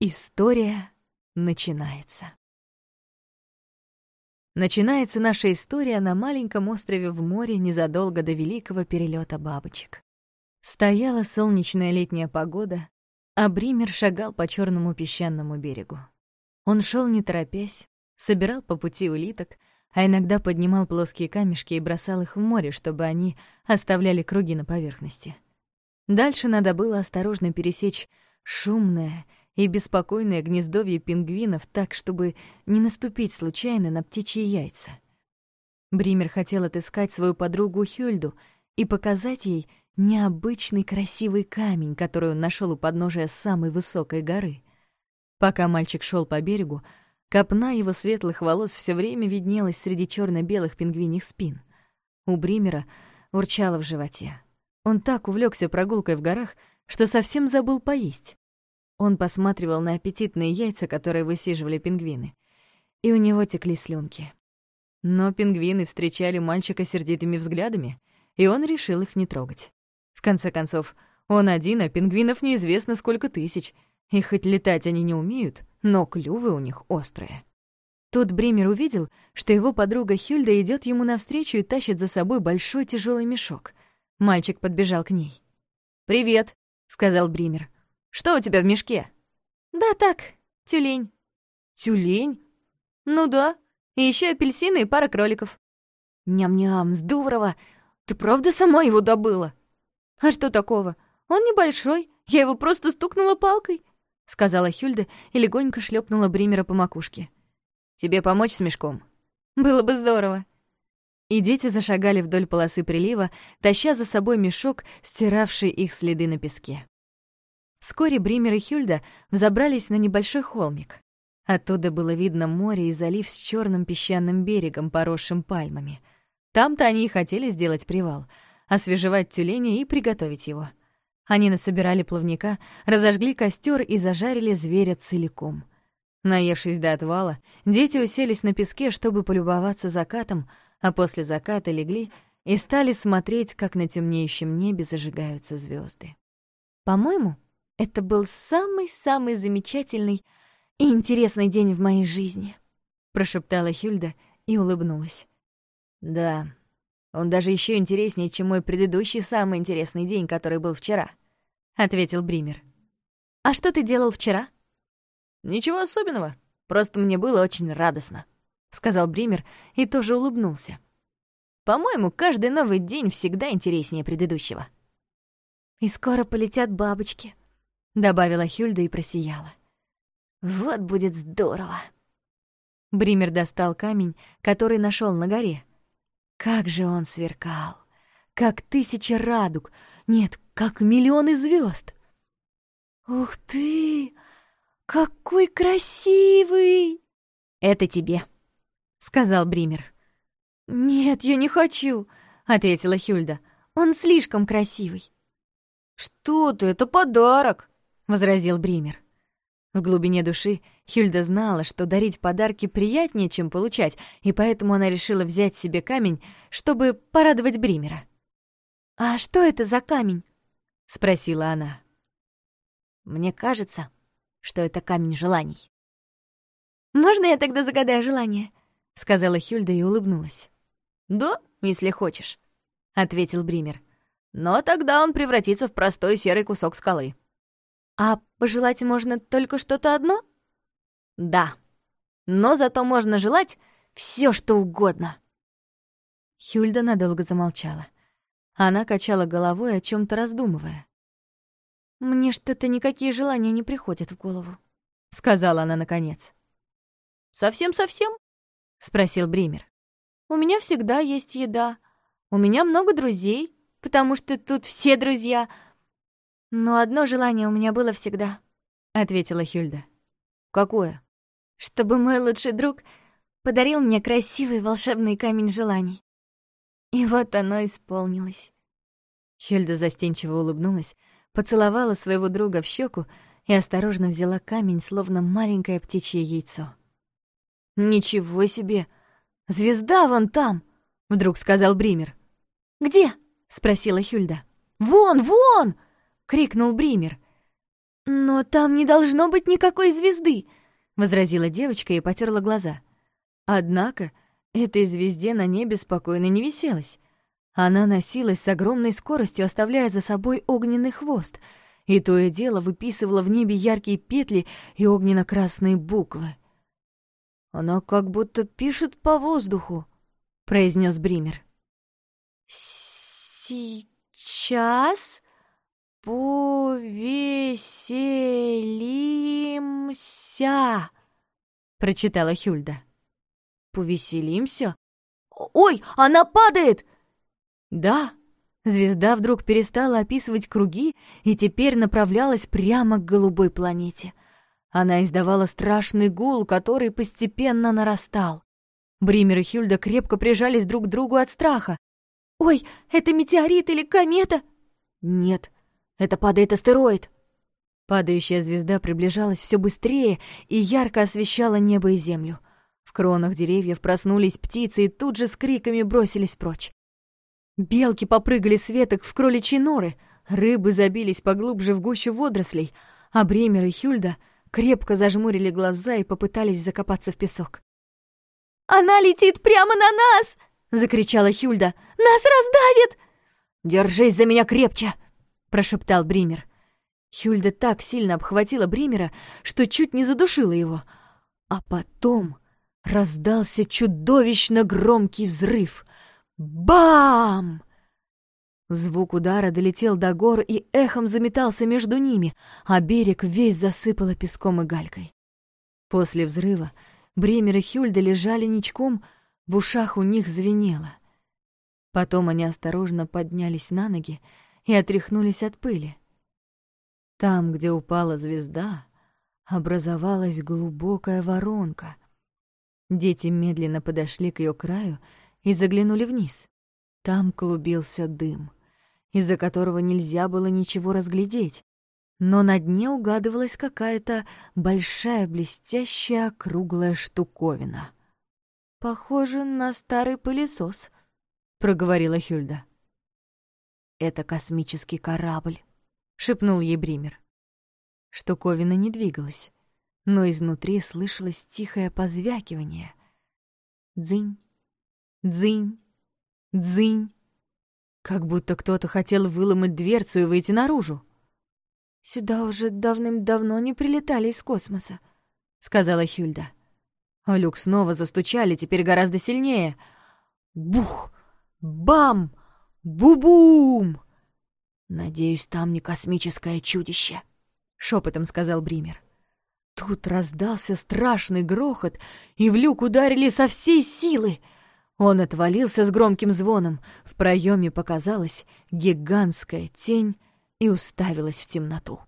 История начинается. Начинается наша история на маленьком острове в море незадолго до великого перелета бабочек. Стояла солнечная летняя погода, а Бример шагал по черному песчаному берегу. Он шел не торопясь, собирал по пути улиток, а иногда поднимал плоские камешки и бросал их в море, чтобы они оставляли круги на поверхности. Дальше надо было осторожно пересечь шумное и беспокойное гнездовье пингвинов так, чтобы не наступить случайно на птичьи яйца. Бример хотел отыскать свою подругу Хюльду и показать ей необычный красивый камень, который он нашел у подножия самой высокой горы. Пока мальчик шел по берегу, копна его светлых волос все время виднелась среди черно белых пингвиньих спин. У Бримера урчало в животе. Он так увлекся прогулкой в горах, что совсем забыл поесть. Он посматривал на аппетитные яйца, которые высиживали пингвины. И у него текли слюнки. Но пингвины встречали мальчика сердитыми взглядами, и он решил их не трогать. В конце концов, он один, а пингвинов неизвестно сколько тысяч. И хоть летать они не умеют, но клювы у них острые. Тут Бример увидел, что его подруга Хюльда идет ему навстречу и тащит за собой большой тяжелый мешок. Мальчик подбежал к ней. «Привет», — сказал Бример. Что у тебя в мешке?» «Да так, тюлень». «Тюлень?» «Ну да, и еще апельсины и пара кроликов». «Ням-ням, здорово! Ты правда сама его добыла?» «А что такого? Он небольшой, я его просто стукнула палкой», — сказала Хюльда и легонько шлепнула Бримера по макушке. «Тебе помочь с мешком?» «Было бы здорово». И дети зашагали вдоль полосы прилива, таща за собой мешок, стиравший их следы на песке. Вскоре Бример и Хюльда взобрались на небольшой холмик. Оттуда было видно море и залив с черным песчаным берегом, поросшим пальмами. Там-то они и хотели сделать привал, освежевать тюленя и приготовить его. Они насобирали плавника, разожгли костер и зажарили зверя целиком. Наевшись до отвала, дети уселись на песке, чтобы полюбоваться закатом, а после заката легли и стали смотреть, как на темнеющем небе зажигаются звезды. «По-моему, это был самый-самый замечательный и интересный день в моей жизни», — прошептала Хюльда и улыбнулась. «Да, он даже еще интереснее, чем мой предыдущий самый интересный день, который был вчера», — ответил Бример. «А что ты делал вчера?» «Ничего особенного, просто мне было очень радостно», — сказал Бример и тоже улыбнулся. «По-моему, каждый новый день всегда интереснее предыдущего». «И скоро полетят бабочки», добавила Хюльда и просияла. Вот будет здорово. Бример достал камень, который нашел на горе. Как же он сверкал! Как тысячи радуг! Нет, как миллионы звезд! «Ух ты! Какой красивый!» «Это тебе», — сказал Бример. «Нет, я не хочу», — ответила Хюльда. «Он слишком красивый». «Что ты, это подарок», возразил Бример. В глубине души Хюльда знала, что дарить подарки приятнее, чем получать, и поэтому она решила взять себе камень, чтобы порадовать Бримера. «А что это за камень?» — спросила она. «Мне кажется, что это камень желаний». «Можно я тогда загадаю желание?» — сказала Хюльда и улыбнулась. «Да, если хочешь», — ответил Бример. «Но тогда он превратится в простой серый кусок скалы». А пожелать можно только что-то одно? Да. Но зато можно желать все, что угодно. Хюльда надолго замолчала. Она качала головой, о чем то раздумывая. «Мне что-то никакие желания не приходят в голову», — сказала она наконец. «Совсем-совсем?» — спросил Бример. «У меня всегда есть еда. У меня много друзей, потому что тут все друзья, «Но одно желание у меня было всегда», — ответила Хюльда. «Какое?» «Чтобы мой лучший друг подарил мне красивый волшебный камень желаний. И вот оно исполнилось». Хюльда застенчиво улыбнулась, поцеловала своего друга в щеку и осторожно взяла камень, словно маленькое птичье яйцо. «Ничего себе! Звезда вон там!» — вдруг сказал Бример. «Где?» — спросила Хюльда. «Вон, вон!» Крикнул Бример. «Но там не должно быть никакой звезды!» — возразила девочка и потерла глаза. Однако этой звезде на небе спокойно не виселась. Она носилась с огромной скоростью, оставляя за собой огненный хвост, и то и дело выписывала в небе яркие петли и огненно-красные буквы. «Она как будто пишет по воздуху», — произнес Бример. «Сейчас повеселимся», — прочитала Хюльда. «Повеселимся? Ой, она падает!» «Да». Звезда вдруг перестала описывать круги и теперь направлялась прямо к голубой планете. Она издавала страшный гул, который постепенно нарастал. Бример и Хюльда крепко прижались друг к другу от страха. «Ой, это метеорит или комета?» «Нет, это падает астероид». Падающая звезда приближалась все быстрее и ярко освещала небо и землю. В кронах деревьев проснулись птицы и тут же с криками бросились прочь. Белки попрыгали с веток в кроличьи норы, рыбы забились поглубже в гущу водорослей, а Бремер и Хюльда крепко зажмурили глаза и попытались закопаться в песок. «Она летит прямо на нас!» — закричала Хюльда. «Нас раздавит!» «Держись за меня крепче!» — прошептал Бример. Хюльда так сильно обхватила Бримера, что чуть не задушила его. А потом раздался чудовищно громкий взрыв. Бам! Звук удара долетел до гор и эхом заметался между ними, а берег весь засыпало песком и галькой. После взрыва Бремер и Хюльда лежали ничком, в ушах у них звенело. Потом они осторожно поднялись на ноги и отряхнулись от пыли. Там, где упала звезда, образовалась глубокая воронка. Дети медленно подошли к ее краю и заглянули вниз. Там клубился дым из-за которого нельзя было ничего разглядеть, но на дне угадывалась какая-то большая блестящая круглая штуковина. «Похоже на старый пылесос», — проговорила Хюльда. «Это космический корабль», — шепнул ей Бример. Штуковина не двигалась, но изнутри слышалось тихое позвякивание. Дзынь, дзынь, дзынь. Как будто кто-то хотел выломать дверцу и выйти наружу. «Сюда уже давным-давно не прилетали из космоса», — сказала Хюльда. Люк снова застучали, теперь гораздо сильнее. Бух! Бам! Бу-бум! «Надеюсь, там не космическое чудище», — шепотом сказал Бример. Тут раздался страшный грохот, и в люк ударили со всей силы — он отвалился с громким звоном, в проеме показалась гигантская тень и уставилась в темноту.